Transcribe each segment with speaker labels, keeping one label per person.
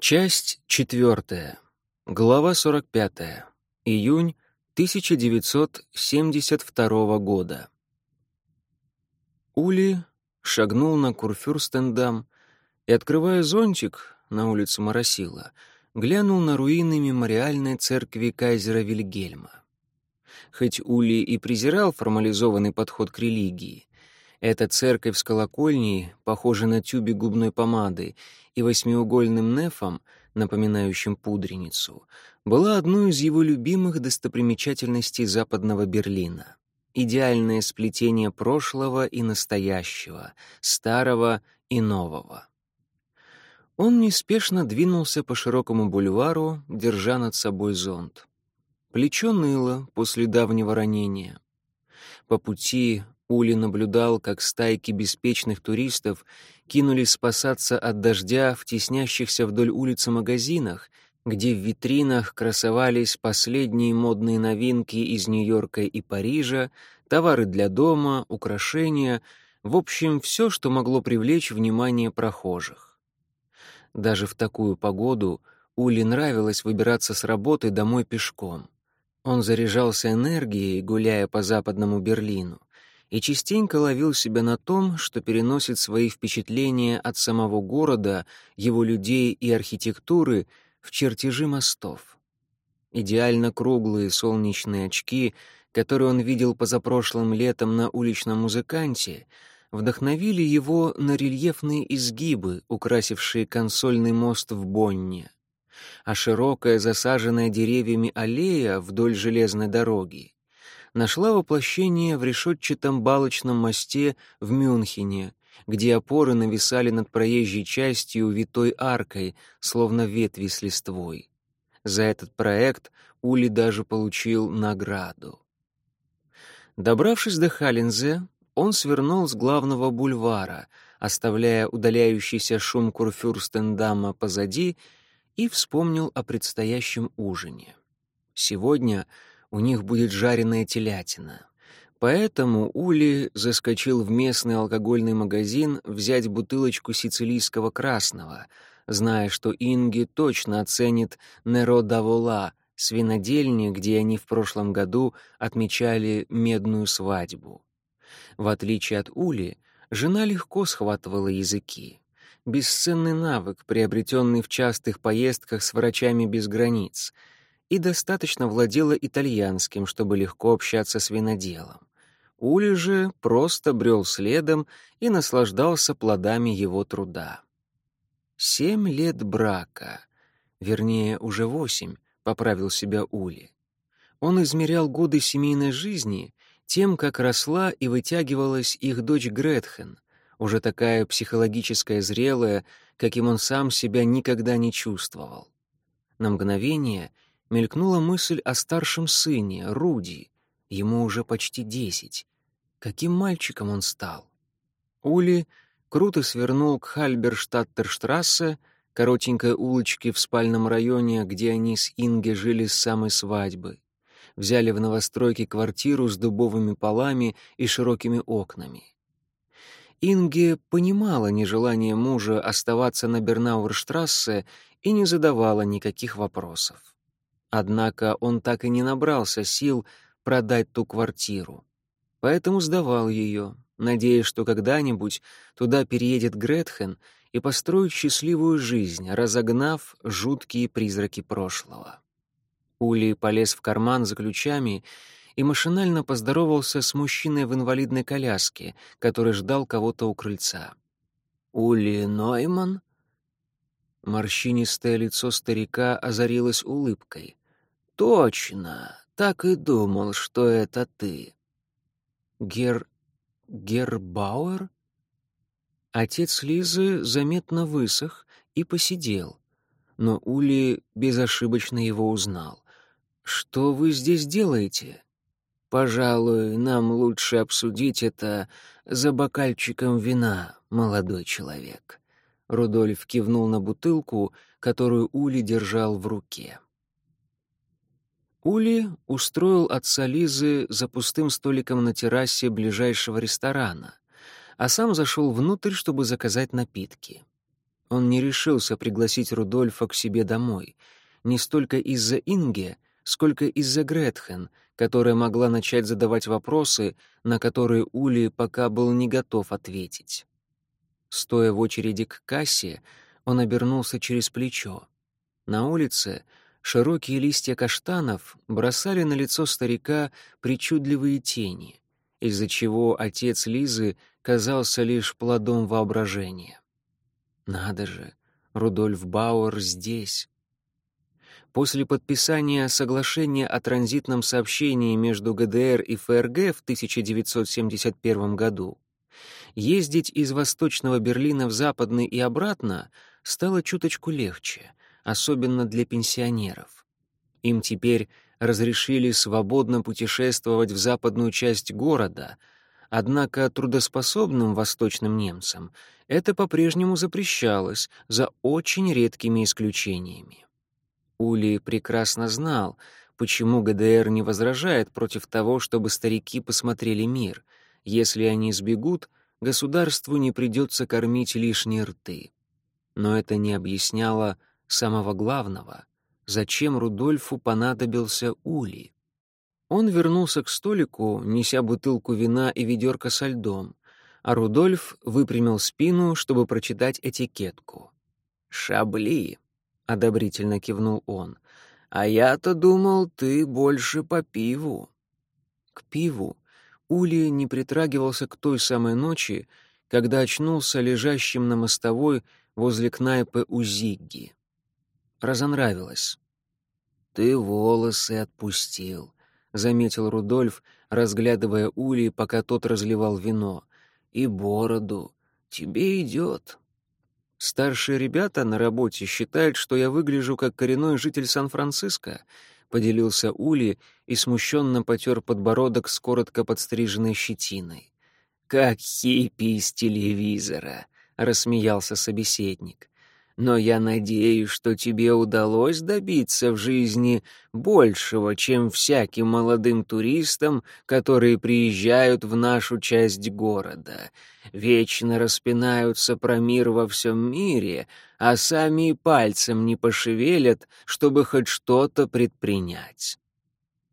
Speaker 1: Часть четвертая. Глава 45. Июнь 1972 года. Ули шагнул на Курфюрстендам и, открывая зонтик на улицу Моросила, глянул на руины мемориальной церкви кайзера Вильгельма. Хоть Ули и презирал формализованный подход к религии, эта церковь с колокольней, похожа на тюбик губной помады, и восьмиугольным нефом, напоминающим пудреницу, была одной из его любимых достопримечательностей западного Берлина. Идеальное сплетение прошлого и настоящего, старого и нового. Он неспешно двинулся по широкому бульвару, держа над собой зонт. Плечо ныло после давнего ранения. По пути Ули наблюдал, как стайки беспечных туристов кинулись спасаться от дождя в теснящихся вдоль улицы магазинах, где в витринах красовались последние модные новинки из Нью-Йорка и Парижа, товары для дома, украшения, в общем, все, что могло привлечь внимание прохожих. Даже в такую погоду Ули нравилось выбираться с работы домой пешком. Он заряжался энергией, гуляя по западному Берлину и частенько ловил себя на том, что переносит свои впечатления от самого города, его людей и архитектуры в чертежи мостов. Идеально круглые солнечные очки, которые он видел позапрошлым летом на уличном музыканте, вдохновили его на рельефные изгибы, украсившие консольный мост в Бонне. А широкая, засаженная деревьями аллея вдоль железной дороги нашла воплощение в решетчатом балочном мосте в Мюнхене, где опоры нависали над проезжей частью витой аркой, словно ветви с листвой. За этот проект Ули даже получил награду. Добравшись до Халлинзе, он свернул с главного бульвара, оставляя удаляющийся шум Курфюрстендама позади, и вспомнил о предстоящем ужине. Сегодня — у них будет жареная телятина. Поэтому Ули заскочил в местный алкогольный магазин взять бутылочку сицилийского красного, зная, что Инги точно оценит Неро Давола, свинодельни, где они в прошлом году отмечали медную свадьбу. В отличие от Ули, жена легко схватывала языки. Бесценный навык, приобретенный в частых поездках с врачами без границ — и достаточно владела итальянским, чтобы легко общаться с виноделом. Ули же просто брел следом и наслаждался плодами его труда. Семь лет брака, вернее, уже восемь, поправил себя Ули. Он измерял годы семейной жизни тем, как росла и вытягивалась их дочь Гретхен, уже такая психологическая зрелая, каким он сам себя никогда не чувствовал. На мгновение — мелькнула мысль о старшем сыне, Руди. Ему уже почти десять. Каким мальчиком он стал? Ули круто свернул к Хальберштадтерштрассе, коротенькой улочке в спальном районе, где они с Инге жили с самой свадьбы. Взяли в новостройке квартиру с дубовыми полами и широкими окнами. Инге понимала нежелание мужа оставаться на Бернауэрштрассе и не задавала никаких вопросов. Однако он так и не набрался сил продать ту квартиру. Поэтому сдавал ее, надеясь, что когда-нибудь туда переедет Гретхен и построит счастливую жизнь, разогнав жуткие призраки прошлого. Ули полез в карман за ключами и машинально поздоровался с мужчиной в инвалидной коляске, который ждал кого-то у крыльца. «Ули Нойман?» Морщинистое лицо старика озарилось улыбкой. «Точно, так и думал, что это ты». «Гер... Гербауэр?» Отец Лизы заметно высох и посидел, но Ули безошибочно его узнал. «Что вы здесь делаете?» «Пожалуй, нам лучше обсудить это за бокальчиком вина, молодой человек». Рудольф кивнул на бутылку, которую Ули держал в руке. Ули устроил отца Лизы за пустым столиком на террасе ближайшего ресторана, а сам зашел внутрь, чтобы заказать напитки. Он не решился пригласить Рудольфа к себе домой, не столько из-за Инге, сколько из-за Гретхен, которая могла начать задавать вопросы, на которые Ули пока был не готов ответить. Стоя в очереди к кассе, он обернулся через плечо. На улице широкие листья каштанов бросали на лицо старика причудливые тени, из-за чего отец Лизы казался лишь плодом воображения. Надо же, Рудольф Бауэр здесь. После подписания соглашения о транзитном сообщении между ГДР и ФРГ в 1971 году ездить из Восточного Берлина в Западный и обратно стало чуточку легче, особенно для пенсионеров. Им теперь разрешили свободно путешествовать в западную часть города, однако трудоспособным восточным немцам это по-прежнему запрещалось за очень редкими исключениями. Ули прекрасно знал, почему ГДР не возражает против того, чтобы старики посмотрели мир. Если они сбегут, государству не придется кормить лишние рты. Но это не объясняло самого главного — зачем Рудольфу понадобился Ули. Он вернулся к столику, неся бутылку вина и ведерко со льдом, а Рудольф выпрямил спину, чтобы прочитать этикетку. «Шабли», — одобрительно кивнул он, — «а я-то думал, ты больше по пиву». К пиву Ули не притрагивался к той самой ночи, когда очнулся лежащим на мостовой возле кнайпы у Зигги. Разонравилось. «Ты волосы отпустил», — заметил Рудольф, разглядывая Ули, пока тот разливал вино. «И бороду. Тебе идет». Старшие ребята на работе считают, что я выгляжу как коренной житель Сан-Франциско, — поделился Ули и смущенно потер подбородок с коротко подстриженной щетиной. «Как хиппи из телевизора!» — рассмеялся собеседник. «Но я надеюсь, что тебе удалось добиться в жизни большего, чем всяким молодым туристам, которые приезжают в нашу часть города вечно распинаются про мир во всем мире, а сами и пальцем не пошевелят, чтобы хоть что-то предпринять.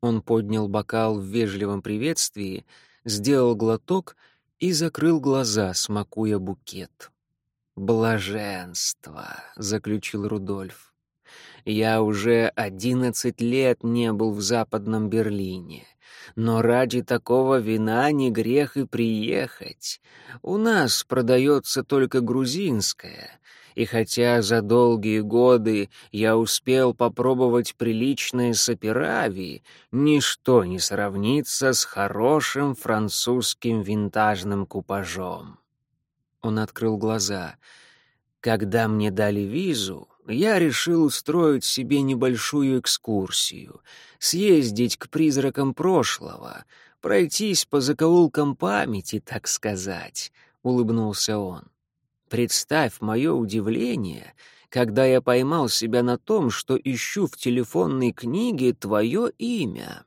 Speaker 1: Он поднял бокал в вежливом приветствии, сделал глоток и закрыл глаза, смакуя букет. «Блаженство», — заключил Рудольф. «Я уже одиннадцать лет не был в Западном Берлине. Но ради такого вина не грех и приехать. У нас продается только грузинское, и хотя за долгие годы я успел попробовать приличные саперави, ничто не сравнится с хорошим французским винтажным купажом. Он открыл глаза. Когда мне дали визу, я решил устроить себе небольшую экскурсию, съездить к призракам прошлого, пройтись по закоулкам памяти, так сказать, — улыбнулся он. Представь мое удивление, когда я поймал себя на том, что ищу в телефонной книге твое имя.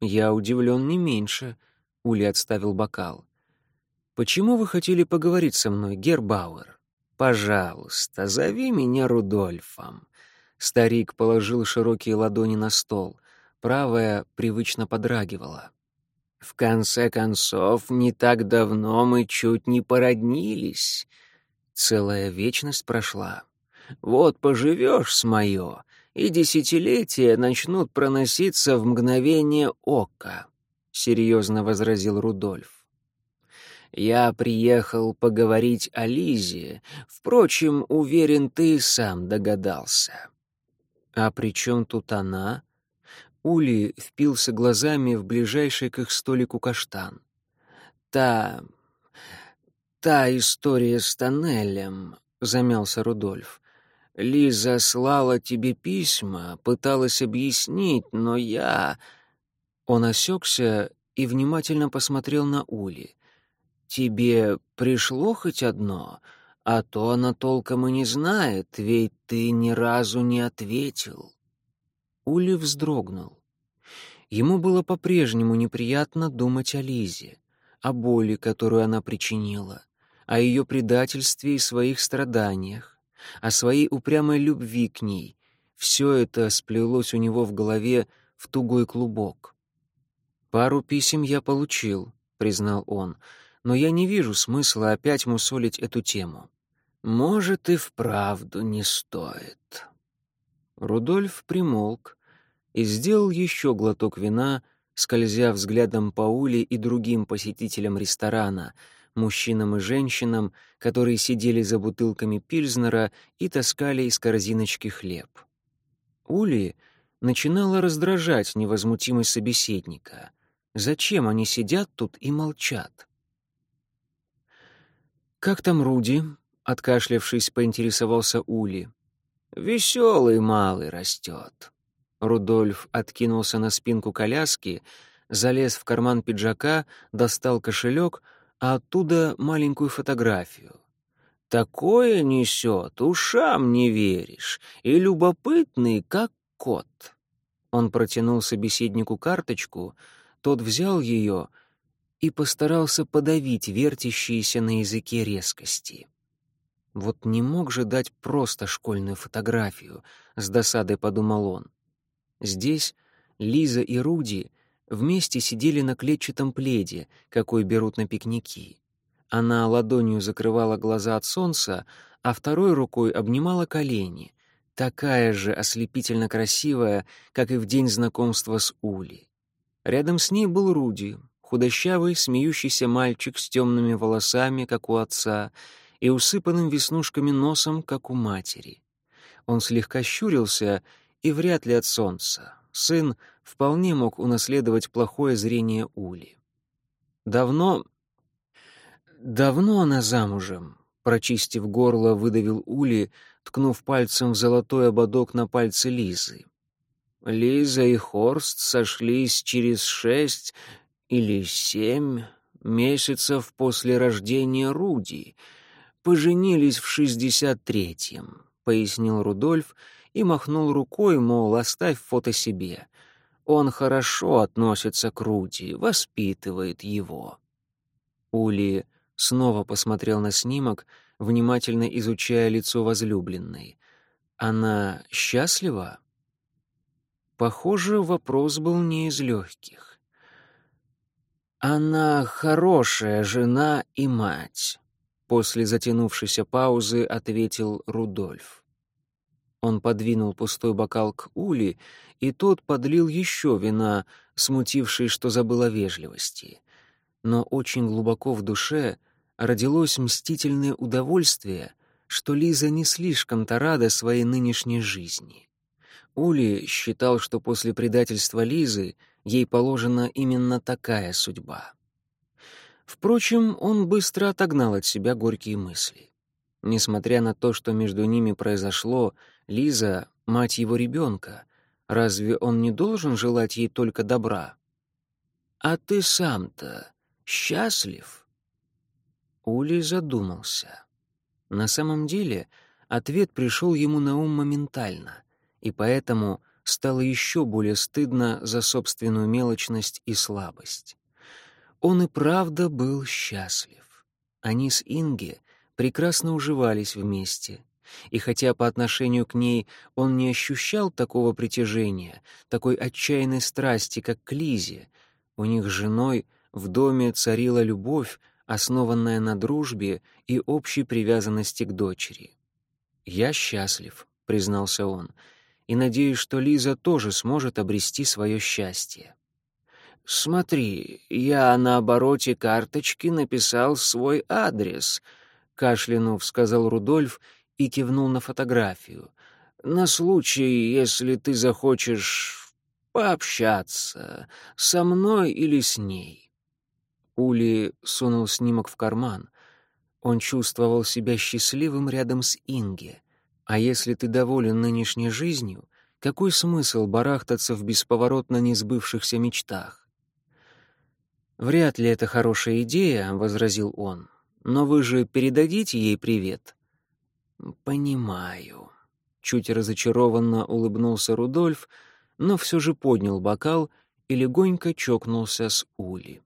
Speaker 1: Я удивлен не меньше, — Ули отставил бокал. Почему вы хотели поговорить со мной, Гербауэр? Пожалуйста, зови меня Рудольфом. Старик положил широкие ладони на стол. Правая привычно подрагивала. В конце концов, не так давно мы чуть не породнились. Целая вечность прошла. Вот поживешь с моё, и десятилетия начнут проноситься в мгновение ока, — серьезно возразил Рудольф. Я приехал поговорить о Лизе. Впрочем, уверен, ты сам догадался. А при чем тут она? Ули впился глазами в ближайший к их столику каштан. Та... та история с тоннелем, замялся Рудольф. Лиза слала тебе письма, пыталась объяснить, но я... Он осекся и внимательно посмотрел на Ули. «Тебе пришло хоть одно? А то она толком и не знает, ведь ты ни разу не ответил». Ули вздрогнул. Ему было по-прежнему неприятно думать о Лизе, о боли, которую она причинила, о ее предательстве и своих страданиях. о своей упрямой любви к ней. Все это сплелось у него в голове в тугой клубок. «Пару писем я получил», — признал он, «но я не вижу смысла опять мусолить эту тему». «Может, и вправду не стоит». Рудольф примолк и сделал еще глоток вина, скользя взглядом по Уле и другим посетителям ресторана, мужчинам и женщинам, которые сидели за бутылками пильзнера и таскали из корзиночки хлеб. Ули начинала раздражать невозмутимость собеседника. Зачем они сидят тут и молчат? «Как там Руди?» — откашлявшись, поинтересовался Ули. «Веселый малый растет». Рудольф откинулся на спинку коляски, залез в карман пиджака, достал кошелек, а оттуда маленькую фотографию. «Такое несет, ушам не веришь, и любопытный, как кот». Он протянул собеседнику карточку, тот взял ее и постарался подавить вертящиеся на языке резкости. Вот не мог же дать просто школьную фотографию, с досадой подумал он. Здесь Лиза и Руди вместе сидели на клетчатом пледе, какой берут на пикники. Она ладонью закрывала глаза от солнца, а второй рукой обнимала колени, такая же ослепительно красивая, как и в день знакомства с Ули. Рядом с ней был Руди, худощавый, смеющийся мальчик с темными волосами, как у отца, и усыпанным веснушками носом, как у матери. Он слегка щурился и вряд ли от солнца. Сын вполне мог унаследовать плохое зрение Ули. Давно... Давно она замужем, прочистив горло, выдавил Ули, ткнув пальцем в золотой ободок на пальце Лизы. Лиза и Хорст сошлись через шесть или семь месяцев после рождения Руди — поженились в шестьдесят третьем», — пояснил Рудольф и махнул рукой, мол, оставь фото себе. Он хорошо относится к Руди, воспитывает его. Ули снова посмотрел на снимок, внимательно изучая лицо возлюбленной. Она счастлива? Похоже, вопрос был не из легких. Она хорошая жена и мать. После затянувшейся паузы ответил Рудольф. Он подвинул пустой бокал к Ули, и тот подлил еще вина, смутивший, что забыл о вежливости. Но очень глубоко в душе родилось мстительное удовольствие, что Лиза не слишком-то рада своей нынешней жизни. Ули считал, что после предательства Лизы ей положена именно такая судьба. Впрочем, он быстро отогнал от себя горькие мысли. Несмотря на то, что между ними произошло, Лиза — мать его ребенка. Разве он не должен желать ей только добра? «А ты сам-то счастлив?» Ули задумался. На самом деле ответ пришел ему на ум моментально, и поэтому стало еще более стыдно за собственную мелочность и слабость. Он и правда был счастлив. Они с Инге прекрасно уживались вместе. И хотя по отношению к ней он не ощущал такого притяжения, такой отчаянной страсти, как к Лизе, у них с женой в доме царила любовь, основанная на дружбе и общей привязанности к дочери. «Я счастлив», — признался он, — «и надеюсь, что Лиза тоже сможет обрести свое счастье». «Смотри, я на обороте карточки написал свой адрес», — кашлянув сказал Рудольф и кивнул на фотографию. «На случай, если ты захочешь пообщаться со мной или с ней». Ули сунул снимок в карман. Он чувствовал себя счастливым рядом с Инге. А если ты доволен нынешней жизнью, какой смысл барахтаться в бесповоротно несбывшихся мечтах? «Вряд ли это хорошая идея», — возразил он. «Но вы же передадите ей привет?» «Понимаю». Чуть разочарованно улыбнулся Рудольф, но все же поднял бокал и легонько чокнулся с Ули.